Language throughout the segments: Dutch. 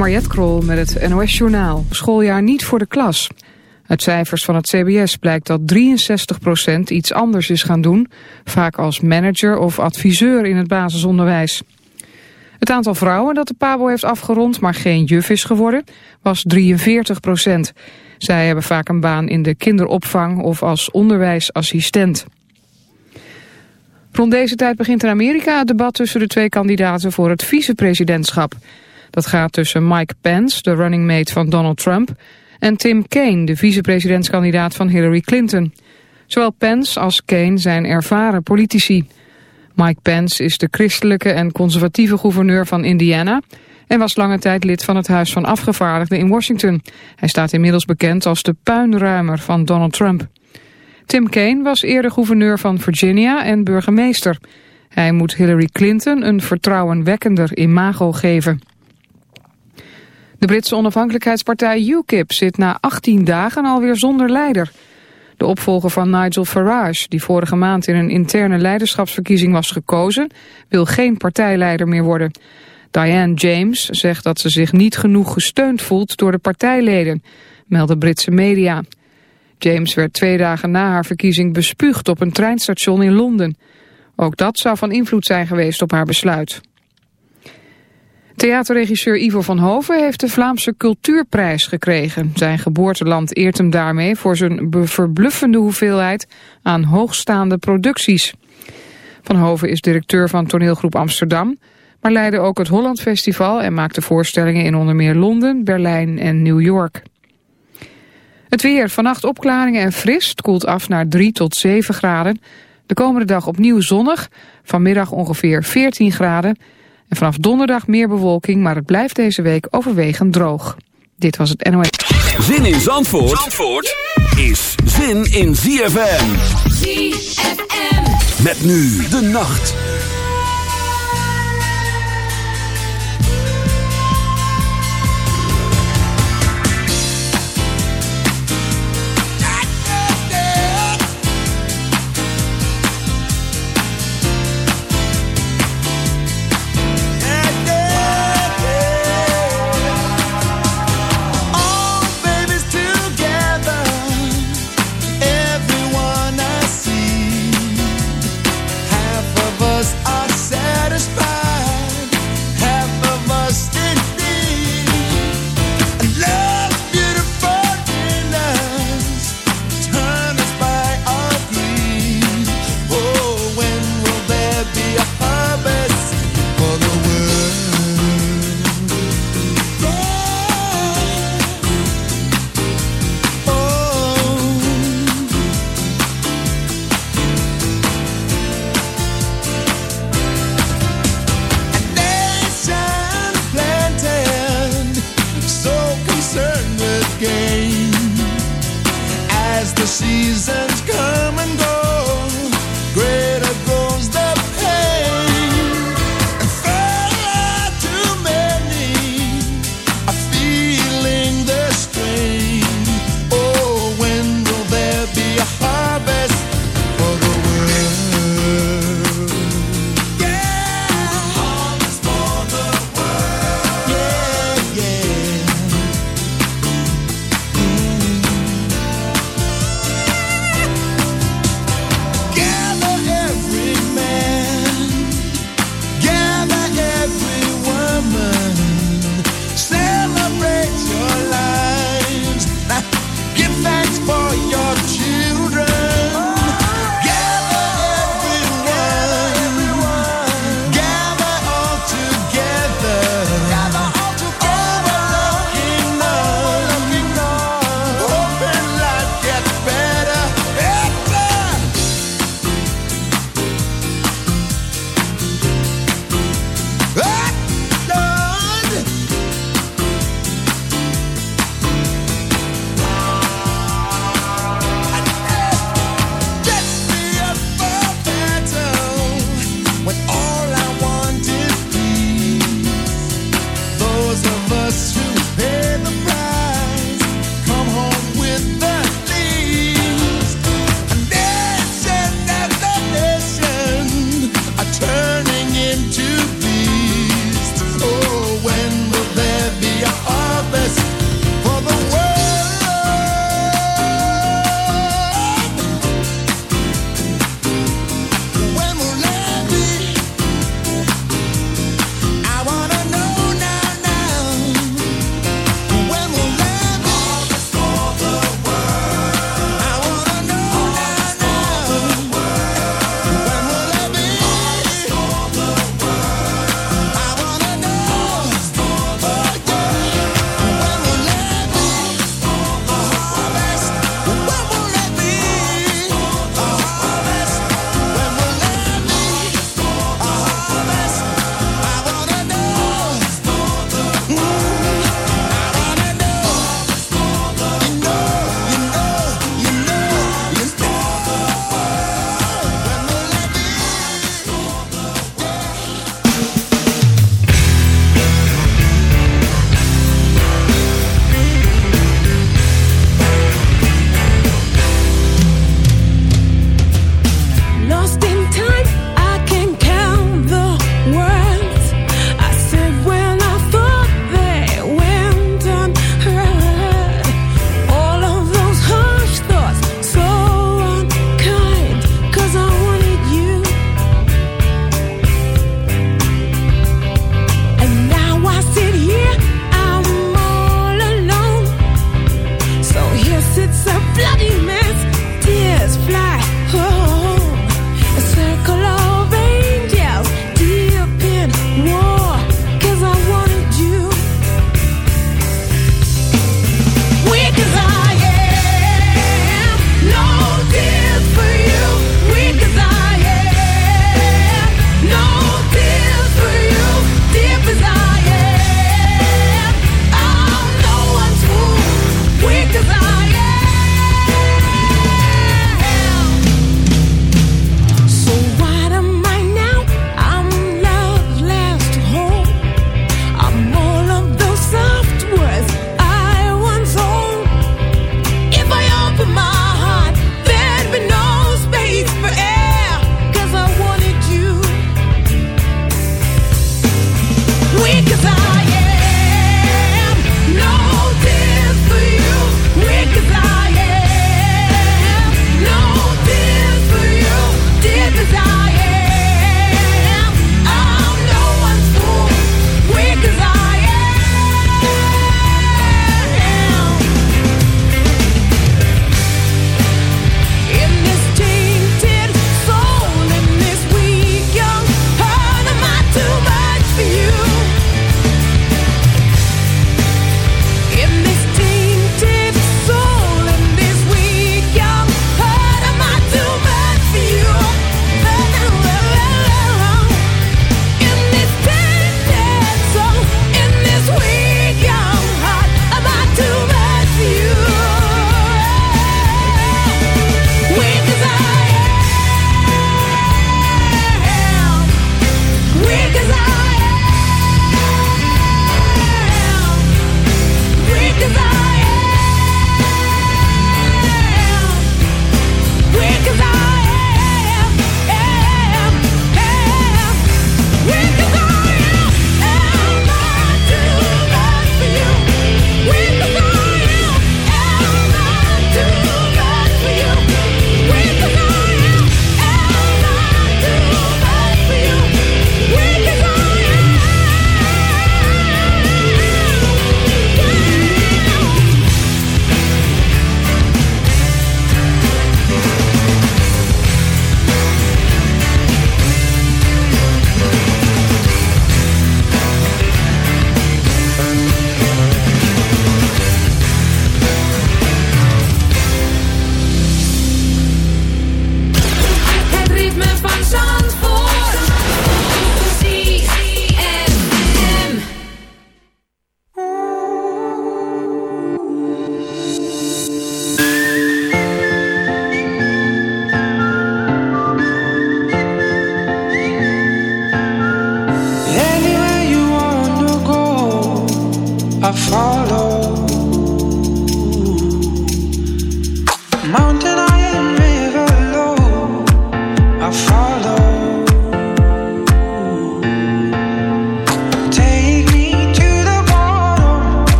Mariette Krol met het NOS Journaal. Schooljaar niet voor de klas. Uit cijfers van het CBS blijkt dat 63% iets anders is gaan doen, vaak als manager of adviseur in het basisonderwijs. Het aantal vrouwen dat de PABO heeft afgerond, maar geen juf is geworden, was 43% Zij hebben vaak een baan in de kinderopvang of als onderwijsassistent. Rond deze tijd begint in Amerika het debat tussen de twee kandidaten voor het vicepresidentschap. Dat gaat tussen Mike Pence, de running mate van Donald Trump, en Tim Kaine, de vicepresidentskandidaat van Hillary Clinton. Zowel Pence als Kaine zijn ervaren politici. Mike Pence is de christelijke en conservatieve gouverneur van Indiana en was lange tijd lid van het Huis van Afgevaardigden in Washington. Hij staat inmiddels bekend als de puinruimer van Donald Trump. Tim Kaine was eerder gouverneur van Virginia en burgemeester. Hij moet Hillary Clinton een vertrouwenwekkender imago geven. De Britse onafhankelijkheidspartij UKIP zit na 18 dagen alweer zonder leider. De opvolger van Nigel Farage, die vorige maand in een interne leiderschapsverkiezing was gekozen, wil geen partijleider meer worden. Diane James zegt dat ze zich niet genoeg gesteund voelt door de partijleden, melden Britse media. James werd twee dagen na haar verkiezing bespuugd op een treinstation in Londen. Ook dat zou van invloed zijn geweest op haar besluit. Theaterregisseur Ivo van Hoven heeft de Vlaamse Cultuurprijs gekregen. Zijn geboorteland eert hem daarmee voor zijn verbluffende hoeveelheid aan hoogstaande producties. Van Hoven is directeur van toneelgroep Amsterdam, maar leidde ook het Holland Festival en maakte voorstellingen in onder meer Londen, Berlijn en New York. Het weer, vannacht opklaringen en fris, koelt af naar 3 tot 7 graden. De komende dag opnieuw zonnig, vanmiddag ongeveer 14 graden... En vanaf donderdag meer bewolking, maar het blijft deze week overwegend droog. Dit was het NOS. Zin in Zandvoort, Zandvoort is zin in ZFM. ZFM. Met nu de nacht.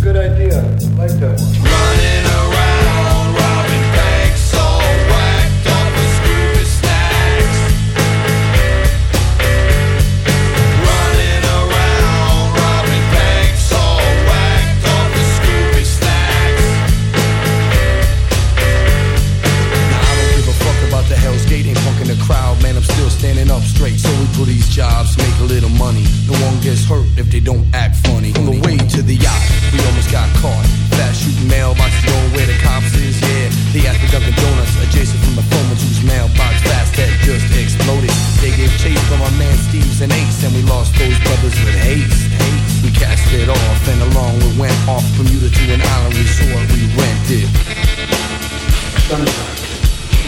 a good idea. I like that one. Running around,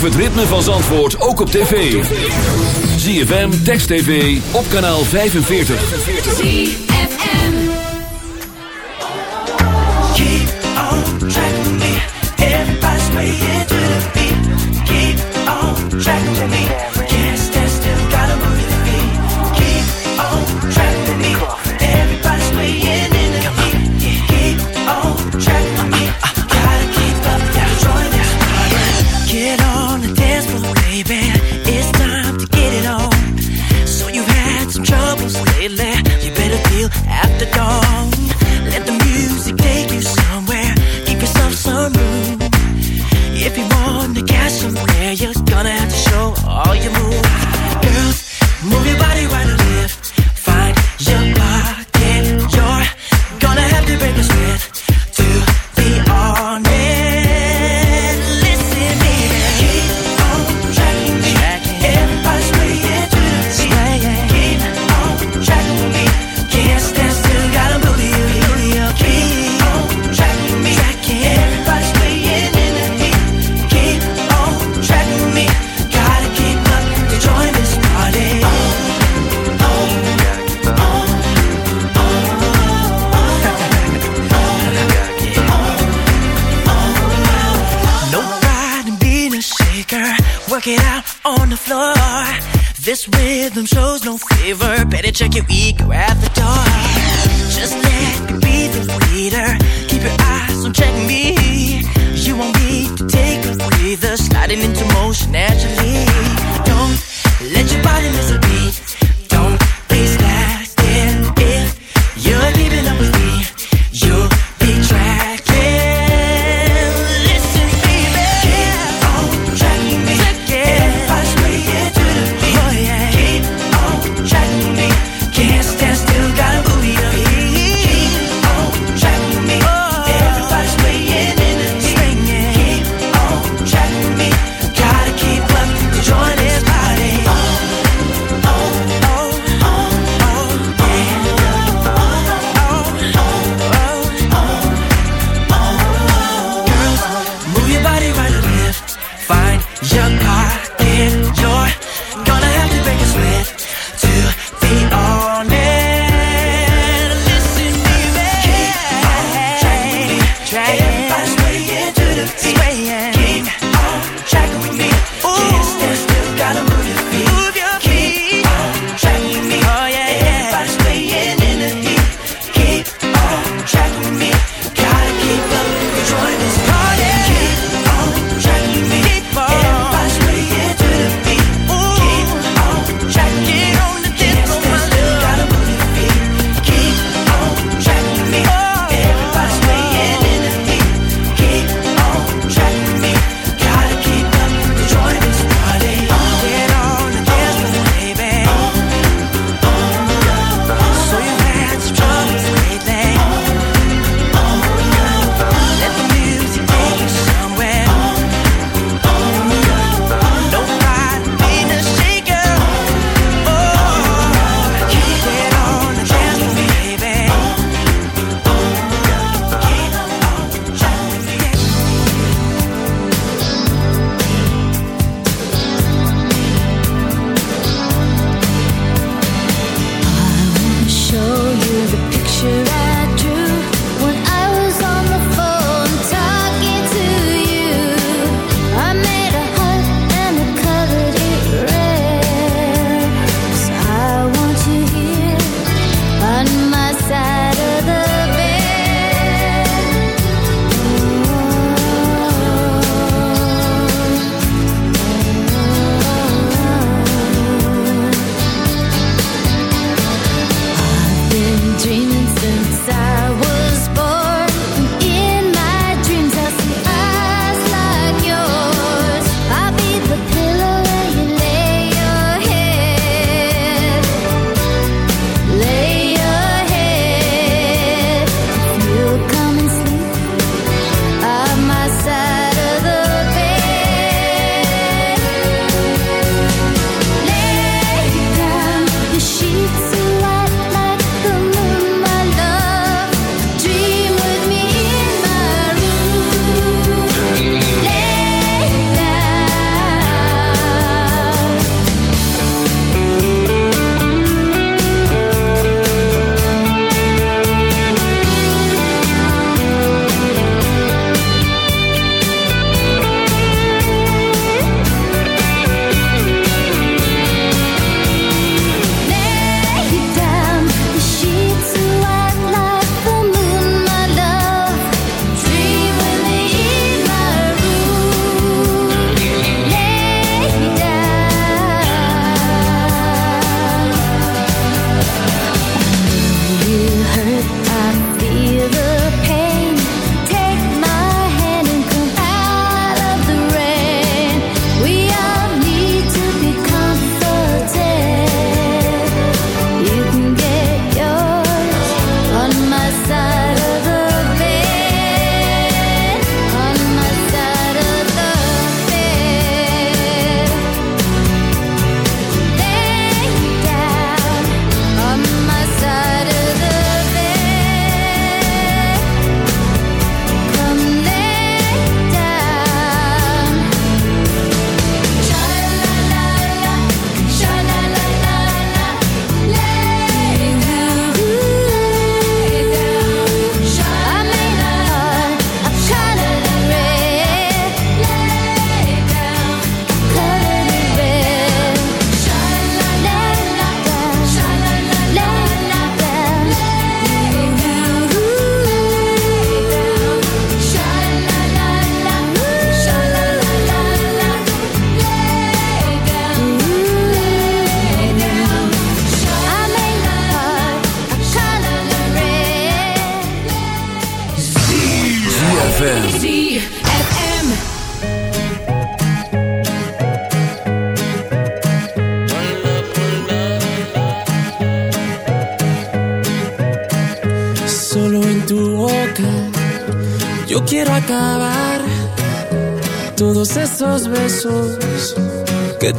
Beleef het ritme van Zandvoort ook op tv. ZFM, Text TV, op kanaal 45. ZFM Keep on tracking me, everybody's playing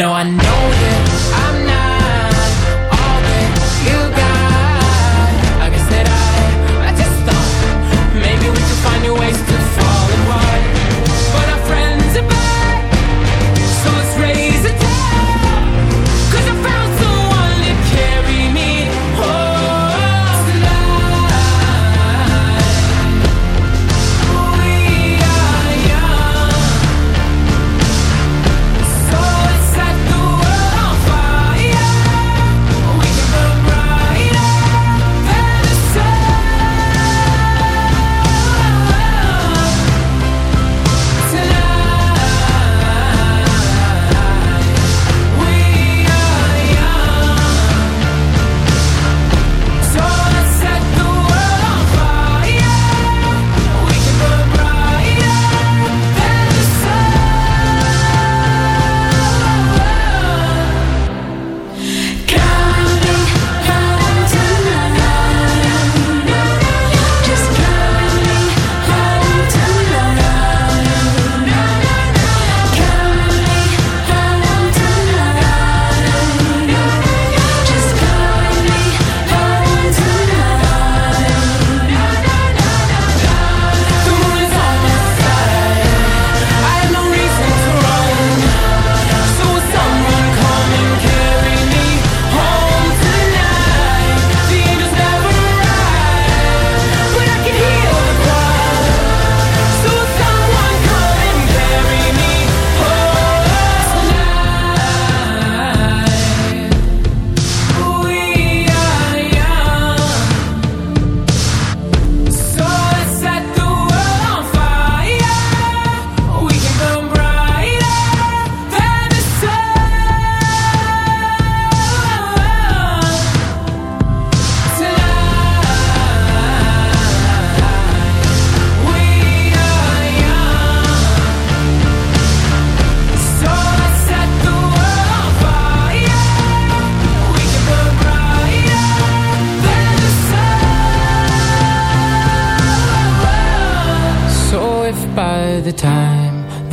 No, I know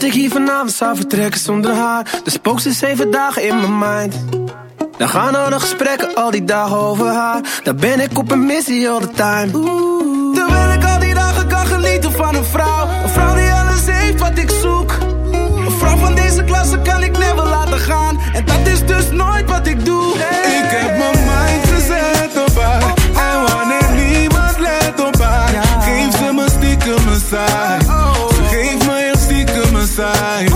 Dat ik hier vanavond zou vertrekken zonder haar? De spook ze zeven dagen in mijn mind. Dan gaan al de gesprekken al die dagen over haar. Dan ben ik op een missie all the time. Terwijl ik al die dagen kan genieten van een vrouw. Een vrouw die alles heeft wat ik zoek. Een vrouw van deze klasse kan ik never laten gaan. En dat is dus nooit wat ik doe. Ik heb mijn mind gezet op haar. En wanneer niemand let op haar Geef ze me stiekem een saai inside.